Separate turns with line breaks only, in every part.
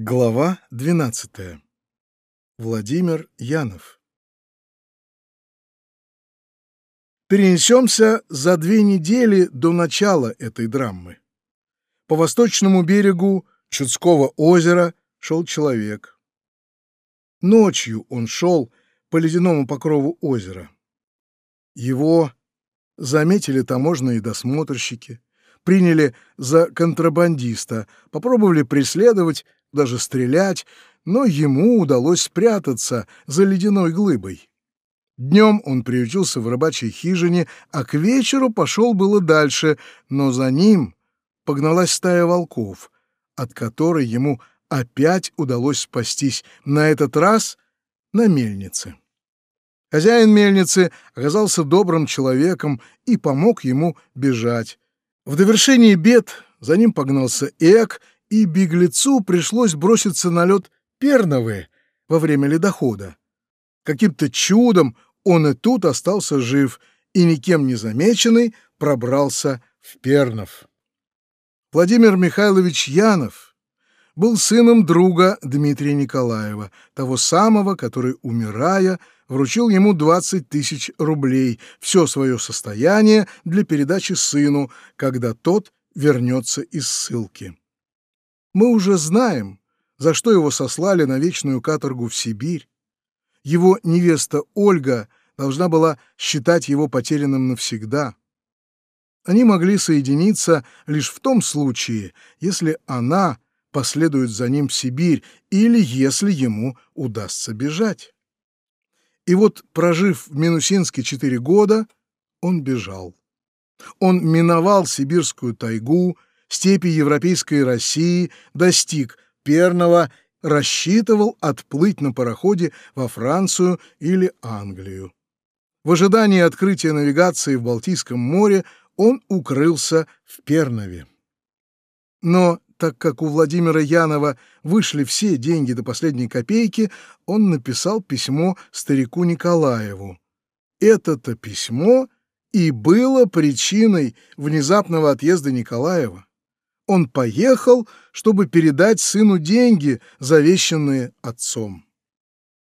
Глава 12. Владимир Янов. Перенесемся за две недели до начала этой драмы. По восточному берегу Чудского озера шел человек. Ночью он шел по ледяному покрову озера. Его заметили таможенные досмотрщики, приняли за контрабандиста, попробовали преследовать, даже стрелять, но ему удалось спрятаться за ледяной глыбой. Днем он приютился в рыбачьей хижине, а к вечеру пошел было дальше, но за ним погналась стая волков, от которой ему опять удалось спастись, на этот раз на мельнице. Хозяин мельницы оказался добрым человеком и помог ему бежать. В довершении бед за ним погнался Эк и беглецу пришлось броситься на лед Перновы во время ледохода. Каким-то чудом он и тут остался жив и никем не замеченный пробрался в Пернов. Владимир Михайлович Янов был сыном друга Дмитрия Николаева, того самого, который, умирая, вручил ему 20 тысяч рублей, все свое состояние для передачи сыну, когда тот вернется из ссылки. Мы уже знаем, за что его сослали на вечную каторгу в Сибирь. Его невеста Ольга должна была считать его потерянным навсегда. Они могли соединиться лишь в том случае, если она последует за ним в Сибирь или если ему удастся бежать. И вот, прожив в Минусинске четыре года, он бежал. Он миновал сибирскую тайгу, степи европейской России, достиг Перного, рассчитывал отплыть на пароходе во Францию или Англию. В ожидании открытия навигации в Балтийском море он укрылся в Пернове. Но так как у Владимира Янова вышли все деньги до последней копейки, он написал письмо старику Николаеву. Это-то письмо и было причиной внезапного отъезда Николаева он поехал, чтобы передать сыну деньги, завещанные отцом.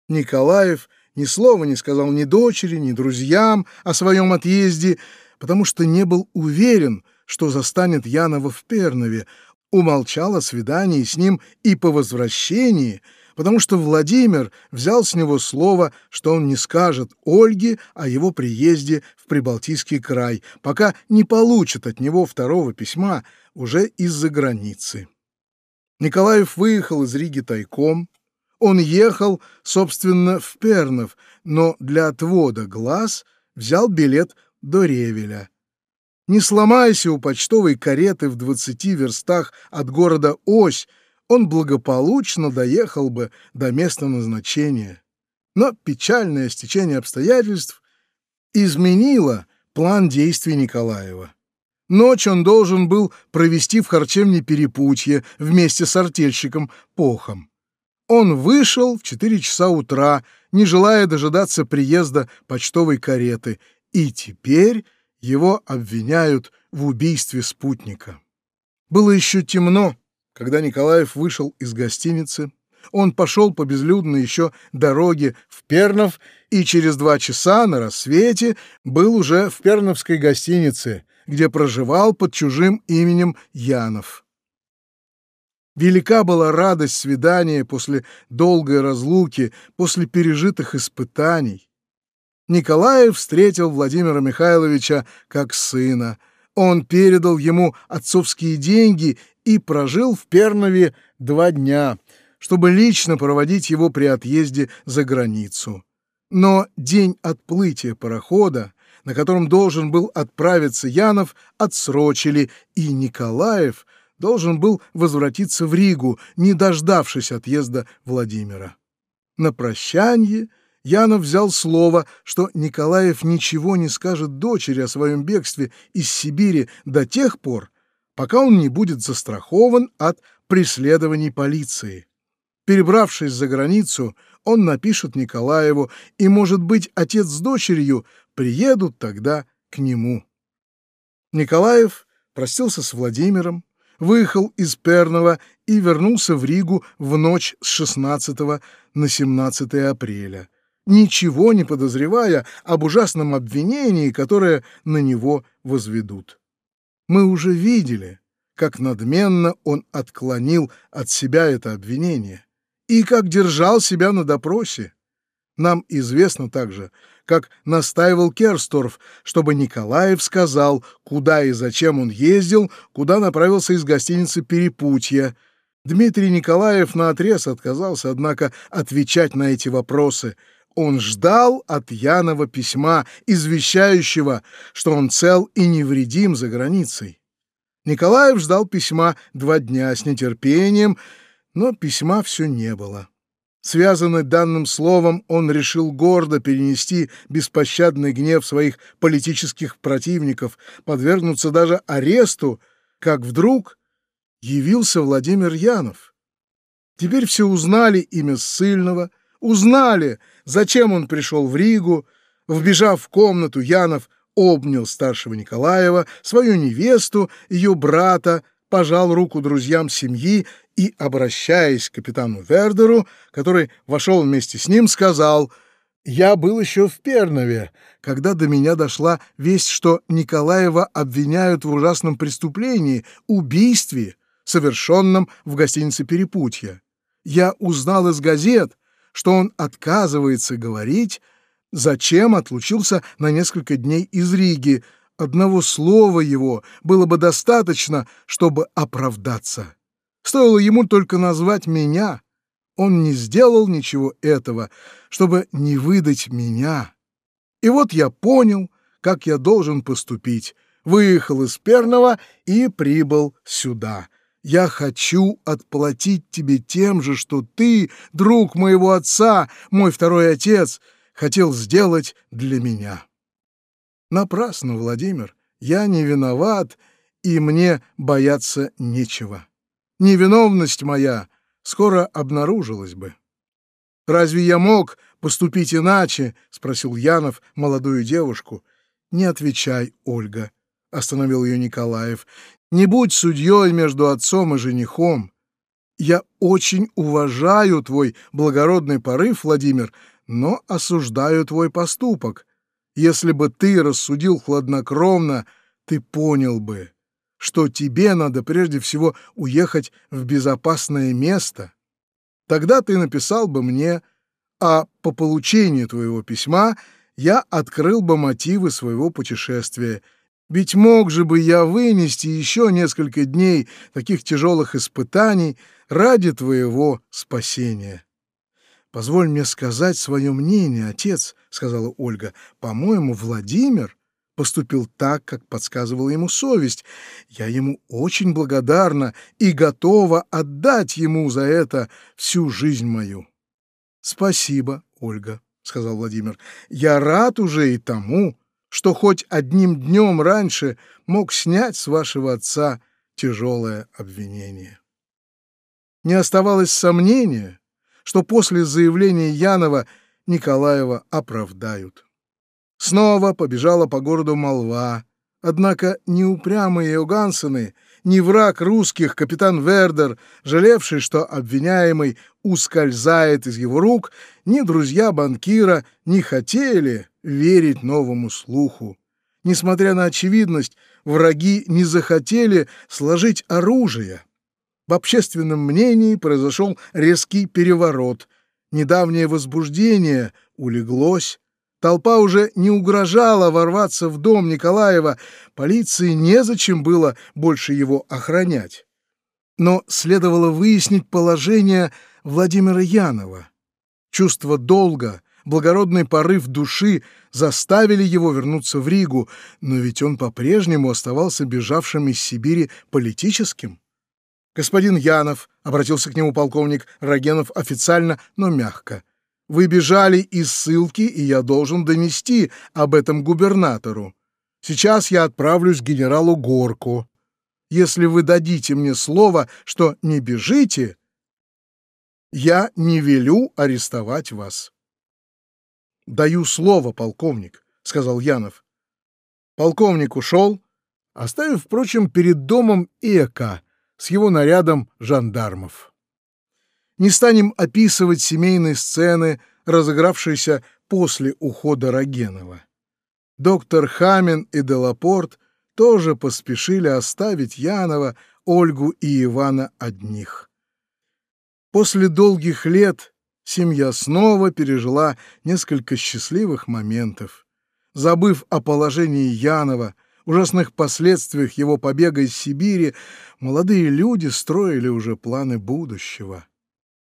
Николаев ни слова не сказал ни дочери, ни друзьям о своем отъезде, потому что не был уверен, что застанет Янова в Пернове, умолчал о свидании с ним и по возвращении, потому что Владимир взял с него слово, что он не скажет Ольге о его приезде в Прибалтийский край, пока не получит от него второго письма, уже из-за границы. Николаев выехал из Риги тайком. Он ехал, собственно, в Пернов, но для отвода глаз взял билет до Ревеля. Не сломайся у почтовой кареты в двадцати верстах от города Ось, он благополучно доехал бы до места назначения. Но печальное стечение обстоятельств изменило план действий Николаева. Ночь он должен был провести в харчевне Перепутье вместе с артельщиком Похом. Он вышел в четыре часа утра, не желая дожидаться приезда почтовой кареты, и теперь его обвиняют в убийстве спутника. Было еще темно, когда Николаев вышел из гостиницы. Он пошел по безлюдной еще дороге в Пернов и через два часа на рассвете был уже в Перновской гостинице, где проживал под чужим именем Янов. Велика была радость свидания после долгой разлуки, после пережитых испытаний. Николаев встретил Владимира Михайловича как сына. Он передал ему отцовские деньги и прожил в Пернове два дня, чтобы лично проводить его при отъезде за границу. Но день отплытия парохода на котором должен был отправиться Янов, отсрочили, и Николаев должен был возвратиться в Ригу, не дождавшись отъезда Владимира. На прощанье Янов взял слово, что Николаев ничего не скажет дочери о своем бегстве из Сибири до тех пор, пока он не будет застрахован от преследований полиции. Перебравшись за границу, он напишет Николаеву, и, может быть, отец с дочерью приедут тогда к нему. Николаев простился с Владимиром, выехал из Пернова и вернулся в Ригу в ночь с 16 на 17 апреля, ничего не подозревая об ужасном обвинении, которое на него возведут. Мы уже видели, как надменно он отклонил от себя это обвинение и как держал себя на допросе. Нам известно также, как настаивал Керсторф, чтобы Николаев сказал, куда и зачем он ездил, куда направился из гостиницы «Перепутье». Дмитрий Николаев наотрез отказался, однако, отвечать на эти вопросы. Он ждал от Янова письма, извещающего, что он цел и невредим за границей. Николаев ждал письма два дня с нетерпением, но письма все не было. Связанный данным словом, он решил гордо перенести беспощадный гнев своих политических противников, подвергнуться даже аресту, как вдруг явился Владимир Янов. Теперь все узнали имя ссыльного, узнали, зачем он пришел в Ригу. Вбежав в комнату, Янов обнял старшего Николаева, свою невесту, ее брата, пожал руку друзьям семьи и, обращаясь к капитану Вердеру, который вошел вместе с ним, сказал «Я был еще в Пернове, когда до меня дошла весть, что Николаева обвиняют в ужасном преступлении, убийстве, совершенном в гостинице «Перепутье». Я узнал из газет, что он отказывается говорить, зачем отлучился на несколько дней из Риги, Одного слова его было бы достаточно, чтобы оправдаться. Стоило ему только назвать меня. Он не сделал ничего этого, чтобы не выдать меня. И вот я понял, как я должен поступить. Выехал из Перного и прибыл сюда. Я хочу отплатить тебе тем же, что ты, друг моего отца, мой второй отец, хотел сделать для меня. Напрасно, Владимир, я не виноват, и мне бояться нечего. Невиновность моя скоро обнаружилась бы. «Разве я мог поступить иначе?» — спросил Янов молодую девушку. «Не отвечай, Ольга», — остановил ее Николаев. «Не будь судьей между отцом и женихом. Я очень уважаю твой благородный порыв, Владимир, но осуждаю твой поступок. Если бы ты рассудил хладнокровно, ты понял бы, что тебе надо прежде всего уехать в безопасное место. Тогда ты написал бы мне, а по получению твоего письма я открыл бы мотивы своего путешествия. Ведь мог же бы я вынести еще несколько дней таких тяжелых испытаний ради твоего спасения. «Позволь мне сказать свое мнение, отец», — сказала Ольга. «По-моему, Владимир поступил так, как подсказывала ему совесть. Я ему очень благодарна и готова отдать ему за это всю жизнь мою». «Спасибо, Ольга», — сказал Владимир. «Я рад уже и тому, что хоть одним днем раньше мог снять с вашего отца тяжелое обвинение». Не оставалось сомнения, что после заявления Янова Николаева оправдают. Снова побежала по городу молва, однако ни упрямые Иогансены, ни враг русских капитан Вердер, жалевший, что обвиняемый ускользает из его рук, ни друзья банкира не хотели верить новому слуху. Несмотря на очевидность, враги не захотели сложить оружие. В общественном мнении произошел резкий переворот. Недавнее возбуждение улеглось. Толпа уже не угрожала ворваться в дом Николаева. Полиции незачем было больше его охранять. Но следовало выяснить положение Владимира Янова. Чувство долга, благородный порыв души заставили его вернуться в Ригу, но ведь он по-прежнему оставался бежавшим из Сибири политическим. «Господин Янов», — обратился к нему полковник Рогенов официально, но мягко, — «вы бежали из ссылки, и я должен донести об этом губернатору. Сейчас я отправлюсь к генералу Горку. Если вы дадите мне слово, что не бежите, я не велю арестовать вас». «Даю слово, полковник», — сказал Янов. Полковник ушел, оставив, впрочем, перед домом эко — с его нарядом жандармов. Не станем описывать семейные сцены, разыгравшиеся после ухода Рогенова. Доктор Хамин и Делапорт тоже поспешили оставить Янова, Ольгу и Ивана одних. После долгих лет семья снова пережила несколько счастливых моментов. Забыв о положении Янова, ужасных последствиях его побега из Сибири, молодые люди строили уже планы будущего.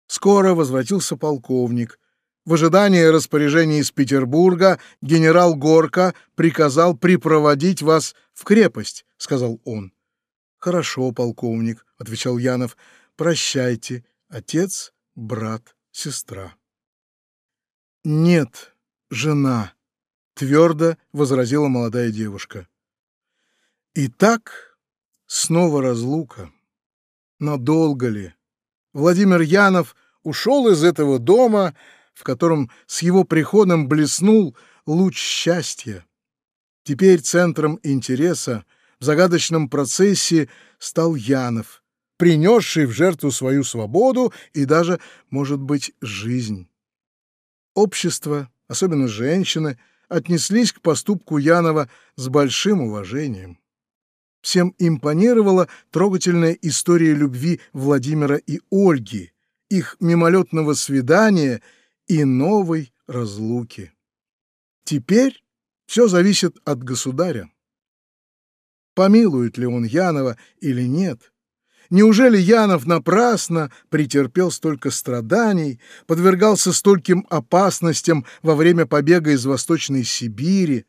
Скоро возвратился полковник. В ожидании распоряжения из Петербурга генерал Горка приказал припроводить вас в крепость, — сказал он. — Хорошо, полковник, — отвечал Янов. — Прощайте, отец, брат, сестра. — Нет, жена, — твердо возразила молодая девушка. Итак, снова разлука. Надолго ли? Владимир Янов ушел из этого дома, в котором с его приходом блеснул луч счастья. Теперь центром интереса в загадочном процессе стал Янов, принесший в жертву свою свободу и даже, может быть, жизнь. Общество, особенно женщины, отнеслись к поступку Янова с большим уважением. Всем импонировала трогательная история любви Владимира и Ольги, их мимолетного свидания и новой разлуки. Теперь все зависит от государя. Помилует ли он Янова или нет? Неужели Янов напрасно претерпел столько страданий, подвергался стольким опасностям во время побега из Восточной Сибири,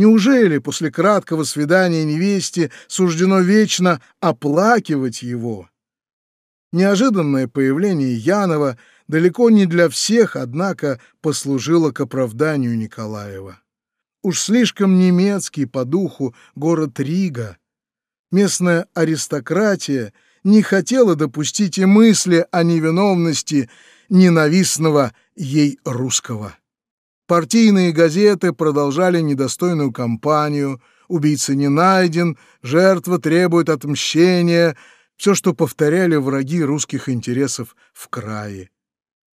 Неужели после краткого свидания невесте суждено вечно оплакивать его? Неожиданное появление Янова далеко не для всех, однако, послужило к оправданию Николаева. Уж слишком немецкий по духу город Рига. Местная аристократия не хотела допустить и мысли о невиновности ненавистного ей русского. Партийные газеты продолжали недостойную кампанию. «Убийца не найден», «Жертва требует отмщения», все, что повторяли враги русских интересов в крае.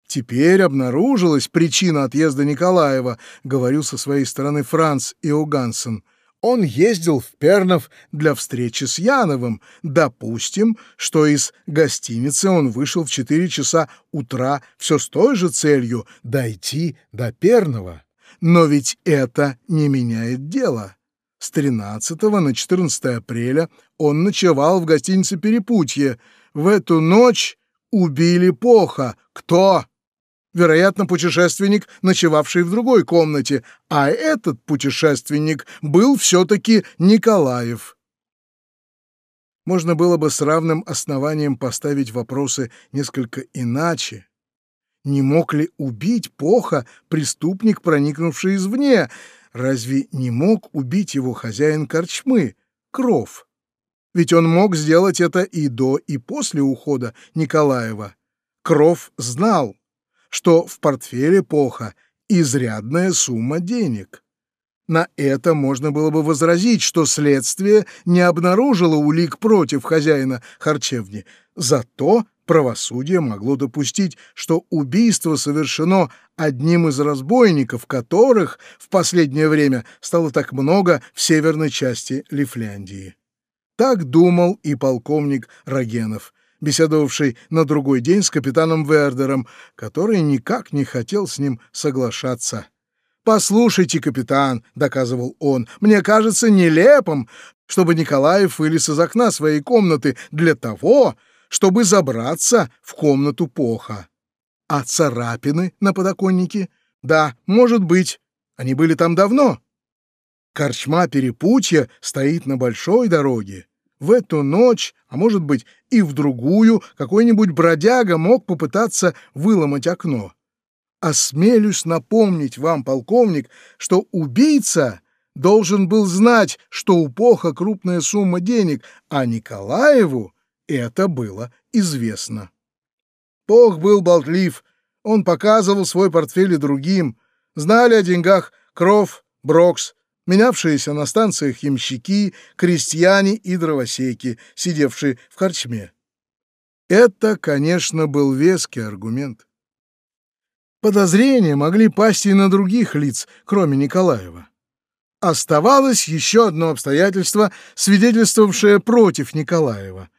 Теперь обнаружилась причина отъезда Николаева, говорил со своей стороны Франц Иогансен – он ездил в Пернов для встречи с Яновым. Допустим, что из гостиницы он вышел в 4 часа утра все с той же целью — дойти до Пернова. Но ведь это не меняет дело. С 13 на 14 апреля он ночевал в гостинице «Перепутье». В эту ночь убили Поха. Кто? Вероятно, путешественник, ночевавший в другой комнате, а этот путешественник был все-таки Николаев. Можно было бы с равным основанием поставить вопросы несколько иначе. Не мог ли убить Поха преступник, проникнувший извне? Разве не мог убить его хозяин корчмы, Кров? Ведь он мог сделать это и до, и после ухода Николаева. Кров знал, что в портфеле Поха изрядная сумма денег. На это можно было бы возразить, что следствие не обнаружило улик против хозяина харчевни. Зато правосудие могло допустить, что убийство совершено одним из разбойников, которых в последнее время стало так много в северной части Лифляндии. Так думал и полковник Рогенов, беседовавший на другой день с капитаном Вердером, который никак не хотел с ним соглашаться. «Послушайте, капитан», — доказывал он, — «мне кажется нелепым, чтобы Николаев вылез из окна своей комнаты для того, чтобы забраться в комнату Поха. А царапины на подоконнике? Да, может быть. Они были там давно. Корчма Перепутья стоит на большой дороге. В эту ночь, а может быть и в другую, какой-нибудь бродяга мог попытаться выломать окно. Осмелюсь напомнить вам, полковник, что убийца должен был знать, что у Поха крупная сумма денег, а Николаеву это было известно. Пох был болтлив, он показывал свой портфель и другим. Знали о деньгах Кров, Брокс, менявшиеся на станциях ямщики, крестьяне и дровосеки, сидевшие в корчме. Это, конечно, был веский аргумент. Подозрения могли пасть и на других лиц, кроме Николаева. Оставалось еще одно обстоятельство, свидетельствовавшее против Николаева.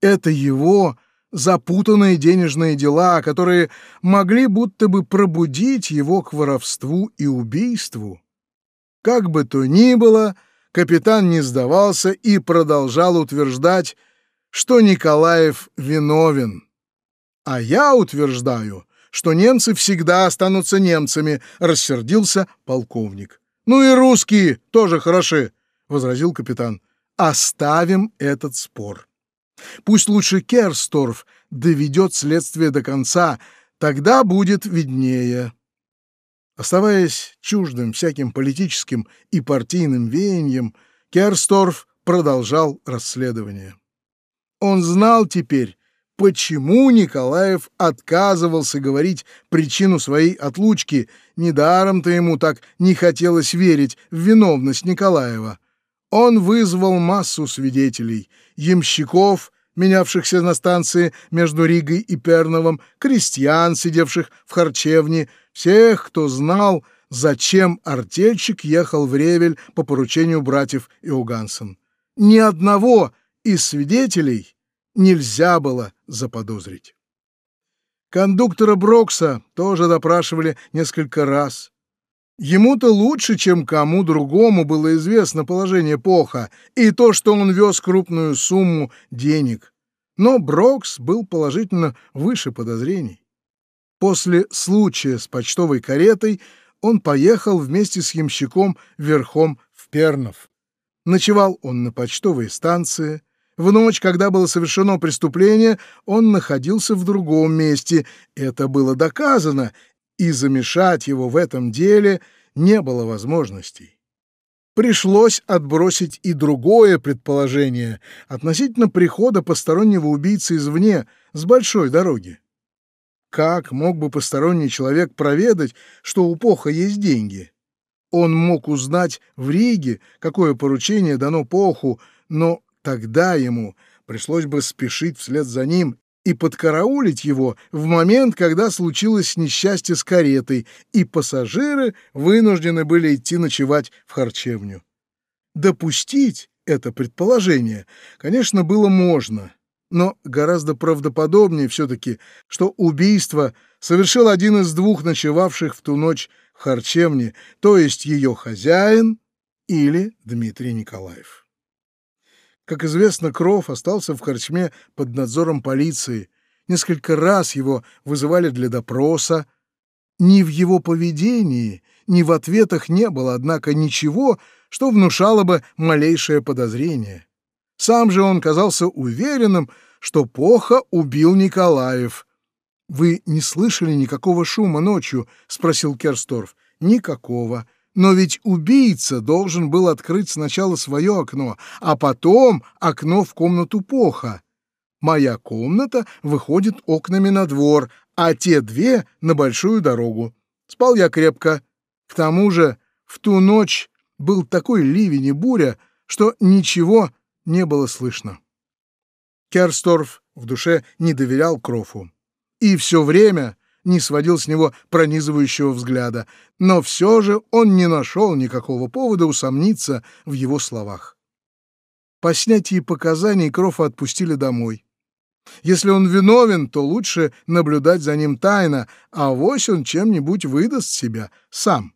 Это его запутанные денежные дела, которые могли будто бы пробудить его к воровству и убийству. Как бы то ни было, капитан не сдавался и продолжал утверждать, что Николаев виновен. А я утверждаю, что немцы всегда останутся немцами, рассердился полковник. Ну и русские тоже хороши, возразил капитан. Оставим этот спор. Пусть лучше Керсторф доведет следствие до конца, тогда будет виднее. Оставаясь чуждым всяким политическим и партийным веянием, Керсторф продолжал расследование. Он знал теперь, почему Николаев отказывался говорить причину своей отлучки, недаром-то ему так не хотелось верить в виновность Николаева. Он вызвал массу свидетелей, ямщиков, менявшихся на станции между Ригой и Перновым, крестьян, сидевших в харчевне, всех, кто знал, зачем артельщик ехал в Ревель по поручению братьев Иогансон. Ни одного из свидетелей нельзя было заподозрить. Кондуктора Брокса тоже допрашивали несколько раз. Ему-то лучше, чем кому другому было известно положение Поха и то, что он вез крупную сумму денег. Но Брокс был положительно выше подозрений. После случая с почтовой каретой он поехал вместе с ямщиком верхом в Пернов. Ночевал он на почтовой станции. В ночь, когда было совершено преступление, он находился в другом месте. Это было доказано, и замешать его в этом деле не было возможностей. Пришлось отбросить и другое предположение относительно прихода постороннего убийцы извне с большой дороги. Как мог бы посторонний человек проведать, что у Поха есть деньги? Он мог узнать в Риге, какое поручение дано Поху, но тогда ему пришлось бы спешить вслед за ним и подкараулить его в момент, когда случилось несчастье с каретой, и пассажиры вынуждены были идти ночевать в харчевню. Допустить это предположение, конечно, было можно, но гораздо правдоподобнее все-таки, что убийство совершил один из двух ночевавших в ту ночь в харчевне, то есть ее хозяин или Дмитрий Николаев. Как известно, Кров остался в корчме под надзором полиции. Несколько раз его вызывали для допроса. Ни в его поведении, ни в ответах не было, однако, ничего, что внушало бы малейшее подозрение. Сам же он казался уверенным, что Поха убил Николаев. «Вы не слышали никакого шума ночью?» — спросил Керсторф. «Никакого. Но ведь убийца должен был открыть сначала свое окно, а потом окно в комнату Поха. Моя комната выходит окнами на двор, а те две — на большую дорогу. Спал я крепко. К тому же в ту ночь был такой ливень и буря, что ничего не было слышно. Керсторф в душе не доверял Крофу. И все время не сводил с него пронизывающего взгляда, но все же он не нашел никакого повода усомниться в его словах. По снятии показаний Крофа отпустили домой. Если он виновен, то лучше наблюдать за ним тайно, а вось он чем-нибудь выдаст себя сам.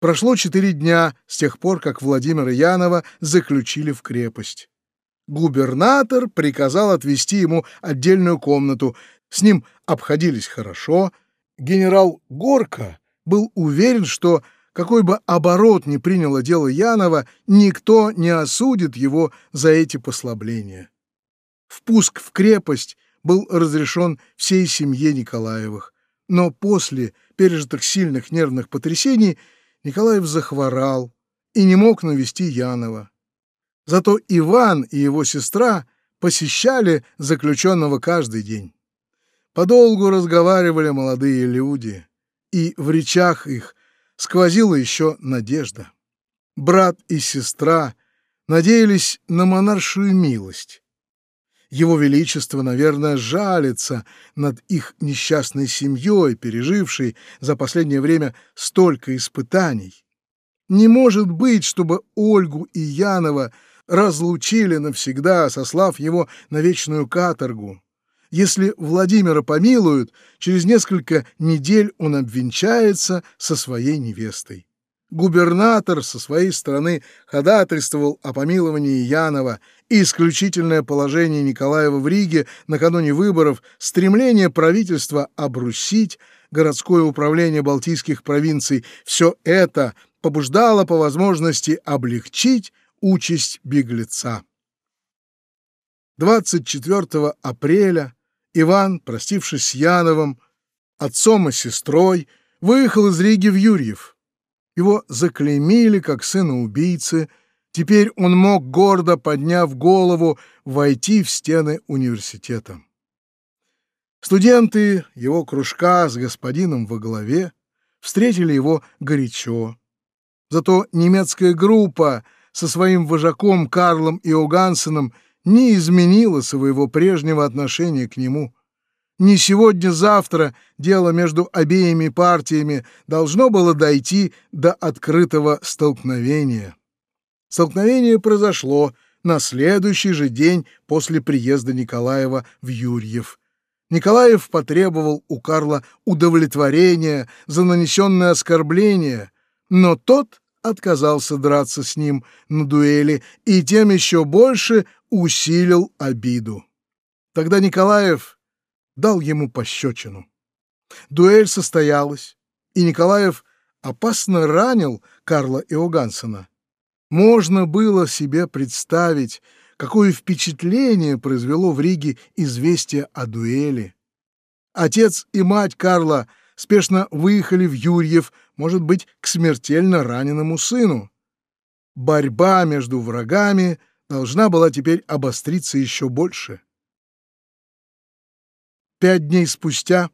Прошло четыре дня с тех пор, как Владимира Янова заключили в крепость. Губернатор приказал отвести ему отдельную комнату, с ним обходились хорошо. Генерал Горка был уверен, что какой бы оборот ни приняло дело Янова, никто не осудит его за эти послабления. Впуск в крепость был разрешен всей семье Николаевых, но после пережитых сильных нервных потрясений Николаев захворал и не мог навести Янова. Зато Иван и его сестра посещали заключенного каждый день. Подолгу разговаривали молодые люди, и в речах их сквозила еще надежда. Брат и сестра надеялись на монаршую милость. Его Величество, наверное, жалится над их несчастной семьей, пережившей за последнее время столько испытаний. Не может быть, чтобы Ольгу и Янова разлучили навсегда, сослав его на вечную каторгу. Если Владимира помилуют, через несколько недель он обвенчается со своей невестой. Губернатор со своей стороны ходатайствовал о помиловании Янова, исключительное положение Николаева в Риге накануне выборов, стремление правительства обрусить городское управление Балтийских провинций – все это побуждало по возможности облегчить участь беглеца. 24 апреля Иван, простившись с Яновым, отцом и сестрой, выехал из Риги в Юрьев. Его заклеймили как сына убийцы. Теперь он мог, гордо подняв голову, войти в стены университета. Студенты его кружка с господином во главе встретили его горячо. Зато немецкая группа со своим вожаком Карлом Иогансеном не изменила своего прежнего отношения к нему. Не сегодня-завтра дело между обеими партиями должно было дойти до открытого столкновения. Столкновение произошло на следующий же день после приезда Николаева в Юрьев. Николаев потребовал у Карла удовлетворения за нанесенное оскорбление, но тот отказался драться с ним на дуэли и тем еще больше усилил обиду. Тогда Николаев дал ему пощечину. Дуэль состоялась, и Николаев опасно ранил Карла Иогансена. Можно было себе представить, какое впечатление произвело в Риге известие о дуэли. Отец и мать Карла спешно выехали в Юрьев, может быть, к смертельно раненому сыну. Борьба между врагами должна была теперь обостриться еще больше. Пять дней спустя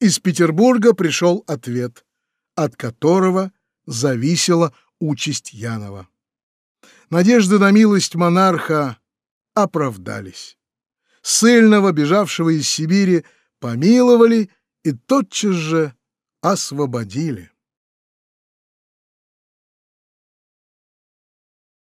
из Петербурга пришел ответ, от которого зависела участь Янова. Надежды на милость монарха оправдались. Сыльного, бежавшего из Сибири, помиловали и тотчас же освободили.